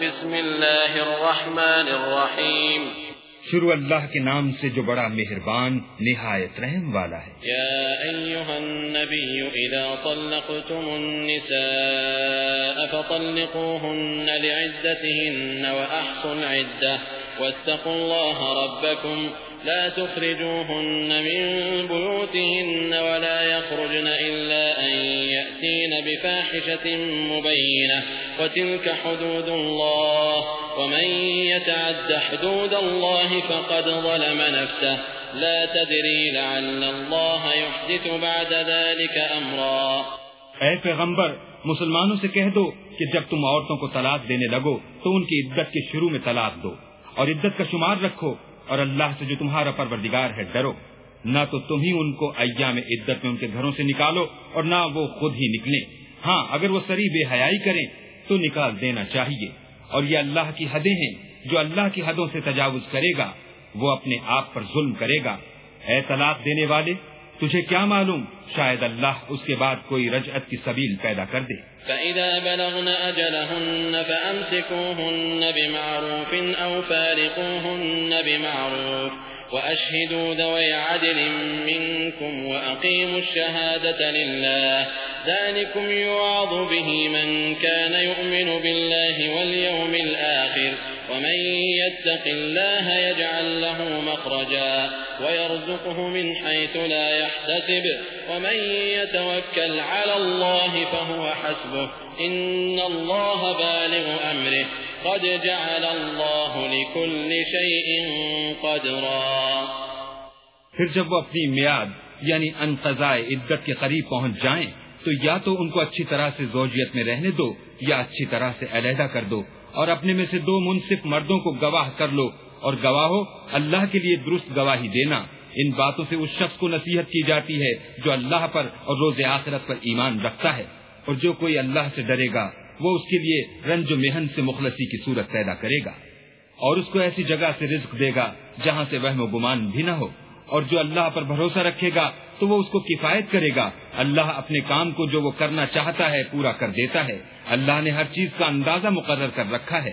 بسم الله الرحمن الرحيم شروع اللہ کے نام سے جو بڑا مہربان نہایت رحم والا ہے۔ يا أيها النبي إذا طلقتم النساء فطلقوهن لعدتهن وأحصوا العدة واتقوا الله ربكم لا تخرجوهن من بيوتهن ولا يخرجن إلا أن يأتين بفاحشة مبينة وتلك حدود الله ومن يتعد حدود الله فقد ظلم نفسه لا تدري لعل الله يحدث بعد ذلك أمرا اے پیغمبر، مسلمانوں سے کہہ دو کہ جب تم عورتوں کو طلاق دینے لگو تو ان کی عدت کے شروع میں طلاق دو اور عدت کا شمار رکھو اور اللہ سے جو تمہارا پروردگار ہے، ڈرو۔ نہ تو تم ہی ان کو ایام عدت میں ان کے گھروں سے نکالو اور نہ وہ خود ہی نکلیں۔ ہاں اگر وہ سری بے حیائی کریں تو نکال دینا چاہیے۔ اور یہ اللہ کی حدیں ہیں، جو اللہ کی حدوں سے تجاوز کرے گا، وہ اپنے آپ پر ظلم کرے گا۔ اے طلاق دینے والے تجھے کیا معلوم؟ شاید اللہ اس کے بعد کوئی رجعت کی سبیل پیدا کر دے۔ فإذا بلغن أجلهن فأمسكوهن بمعروف أو فارقوهن بمعروف وأشهدوا ذوي عدل منكم وأقيموا الشهادة لله ذلكم يوعظ به من كان يؤمن بالله واليوم الآخر ومن يتق الله يجعل له مخرجا ويرزقه من حيث لا يحتسب. ومن يتوكل على الله فهو حسبه. إن الله بالغ أمره. قد جعل الله لكل شيء قدرا. پھر جب وہ اپنی میاد یعنی انقضائے عدت کے قریب پہنچ جائیں، تو یا تو ان کو اچھی طرح سے زوجیت میں رہنے دو، یا اچھی طرح سے علیحدہ کر دو، اور اپنے میں سے دو منصف مردوں کو گواہ کر لو اور گواہو اللہ کے لیے درست گواہی دینا۔ ان باتوں سے اس شخص کو نصیحت کی جاتی ہے جو اللہ پر اور روز آخرت پر ایمان رکھتا ہے۔ اور جو کوئی اللہ سے ڈرے گا، وہ اس کے لیے رنج و محن سے مخلصی کی صورت پیدا کرے گا۔ اور اس کو ایسی جگہ سے رزق دے گا جہاں سے وہم و گمان بھی نہ ہو۔ اور جو اللہ پر بھروسہ رکھے گا، تو وہ اس کو کفایت کرے گا۔ اللہ اپنے کام کو جو وہ کرنا چاہتا ہے، پورا کر دیتا ہے۔ اللہ نے ہر چیز کا اندازہ مقرر کر رکھا ہے۔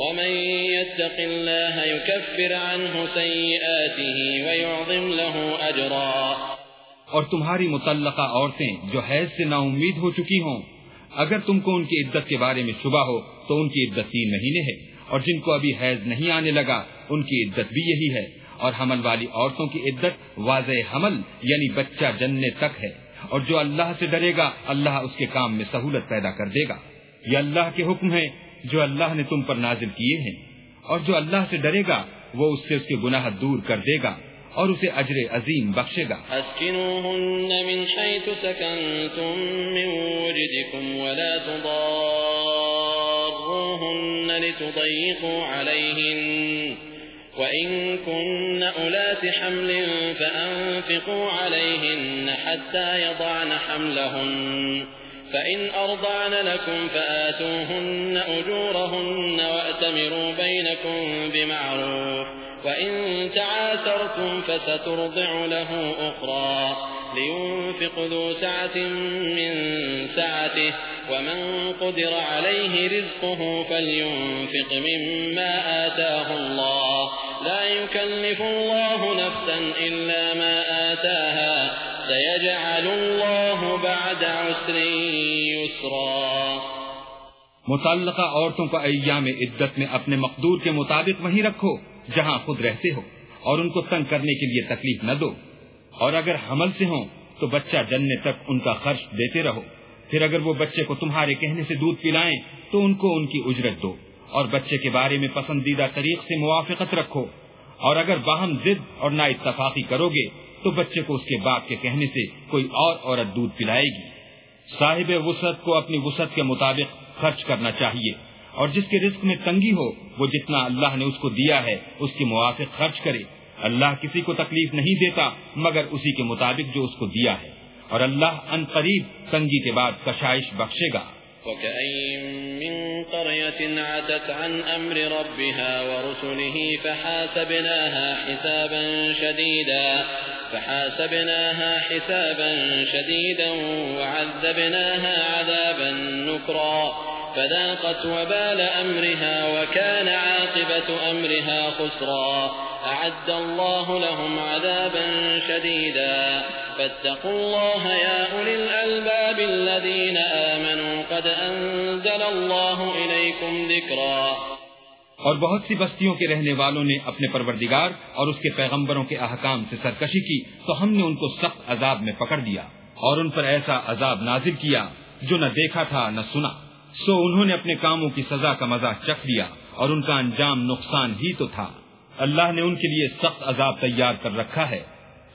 ومن يتق الله يكفر عنه سيئاته ويعظم له أجرا. اور تمہاری متعلقہ عورتیں جو حیض سے نا امید ہو چکی ہوں، اگر تم کو ان کی عدت کے بارے میں شبہ ہو، تو ان کی عدت تین مہینے ہے، اور جن کو ابھی حیض نہیں آنے لگا، ان کی عدت بھی یہی ہے، اور حمل والی عورتوں کی عدت واضح حمل یعنی بچہ جننے تک ہے، اور جو اللہ سے ڈرے گا، اللہ اس کے کام میں سہولت پیدا کر دے گا۔ یہ اللہ کے حکم ہے جو اللہ نے تم پر نازل کیے ہیں، اور جو اللہ سے ڈرے گا، وہ اس سے اس کے گناہ دور کر دے گا، اور اسے اجر عظیم بخشے گا۔ اسکنوهن من حيث سكنتم من وجدكم ولا تضاروهن لتضيقوا عليهن وإن كن أولات حمل فأنفقوا عليهن حتى يضعن حملهن۔ فإن أرضعن لكم فآتوهن أجورهن وأتمروا بينكم بمعروف وإن تعاثرتم فسترضع له أخرى لينفق ذو سعة من سعته ومن قدر عليه رزقه فلينفق مما آتاه الله لا يكلف الله نفسا إلا ما آتاها سيجعل الله بعد عسر يسرا. متعلقہ عورتوں کو ایام عدت میں اپنے مقدور کے مطابق وہیں رکھو جہاں خود رہتے ہو اور ان کو تنگ کرنے کے لیے تکلیف نہ دو۔ اور اگر حمل سے ہوں تو بچہ جننے تک ان کا خرچ دیتے رہو۔ پھر اگر وہ بچے کو تمہارے کہنے سے دودھ پلائیں تو ان کو ان کی اجرت دو اور بچے کے بارے میں پسندیدہ طریق سے موافقت رکھو۔ اور اگر باہم ضد اور نا اتفاقی کرو گے، تو بچے کو اس کے باپ کے کہنے سے کوئی اور عورت دودھ پلائے گی۔ صاحب وسعت کو اپنی وسعت کے مطابق خرچ کرنا چاہیے، اور جس کے رزق میں تنگی ہو، وہ جتنا اللہ نے اس کو دیا ہے، اس کے موافق خرچ کرے۔ اللہ کسی کو تکلیف نہیں دیتا، مگر اسی کے مطابق جو اس کو دیا ہے۔ اور اللہ ان قریب تنگی کے بعد کشائش بخشے گا۔ من قرية عتت عن أمر ربها ورسله فحاسبناها حسابا شديدا، فحاسبناها حسابا شديدا وعذبناها عذابا نكرا، فذاقت وبال أمرها وكان عاقبة أمرها خسرا. أعد الله لهم عذابا شديدا. فاتقوا الله يا أولي الألباب الذين آمنوا. قد أنزل الله إليكم ذكرا. اور بہت سی بستیوں کے رہنے والوں نے اپنے پروردگار اور اس کے پیغمبروں کے احکام سے سرکشی کی، تو ہم نے ان کو سخت عذاب میں پکڑ دیا اور ان پر ایسا عذاب نازل کیا جو نہ دیکھا تھا، نہ سنا۔ سو انہوں نے اپنے کاموں کی سزا کا مزہ چکھ لیا۔ اور ان کا انجام نقصان ہی تو تھا۔ اللہ نے ان کے لیے سخت عذاب تیار کر رکھا ہے۔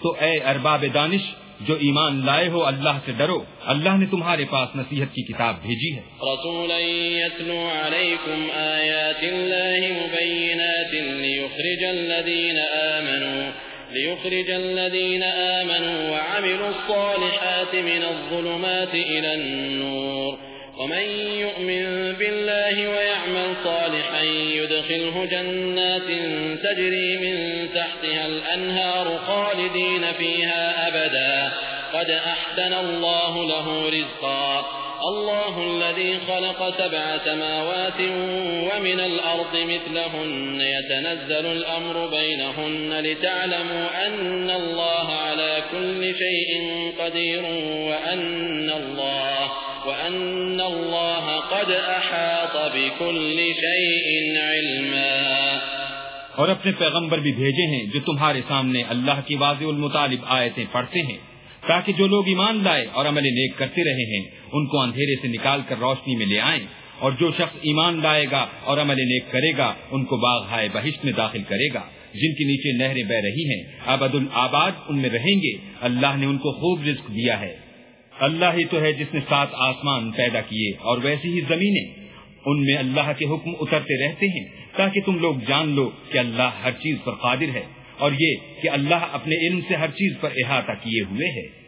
تو اے ارباب دانش، جو ایمان لائے ہو، اللہ سے ڈرو۔ اللہ نے تمہارے پاس نصیحت کی کتاب بھیجی ہے۔ رسولا يتلو عليكم آيات الله مبينات ليخرج الذين آمنوا ليخرج الذين آمنوا وعملوا الصالحات من الظلمات إلى النور۔ ومن يؤمن بالله ويعمل يدخله جنات تجري من تحتها الأنهار خالدين فيها أبدا. قد أحسن الله له رزقا. الله الذي خلق سبع سماوات ومن الأرض مثلهن. يتنزل الأمر بينهن لتعلموا أن الله على كل شيء قدير، وأن الله وأن الله قد أحاط بكل شيء علما. اور اپنے پیغمبر بھی بھیجے ہیں جو تمہارے سامنے اللہ کی واضح المطالب آیتیں پڑھتے ہیں، تاکہ جو لوگ ایمان لائے اور عمل نیک کرتے رہے ہیں، ان کو اندھیرے سے نکال کر روشنی میں لے آئیں۔ اور جو شخص ایمان لائے گا اور عمل نیک کرے گا، ان کو باغ ہائے بہشت میں داخل کرے گا۔ جن کے نیچے نہریں بہ رہی ہیں، ابد الآباد ان میں رہیں گے۔ اللہ نے ان کو خوب رزق دیا ہے۔ اللہ ہی تو ہے جس نے سات آسمان پیدا کیے اور ویسی ہی زمینیں۔ ان میں اللہ کے حکم اترتے رہتے ہیں تاکہ تم لوگ جان لو کہ اللہ ہر چیز پر قادر ہے اور یہ کہ اللہ اپنے علم سے ہر چیز پر احاطہ کیے ہوئے ہے۔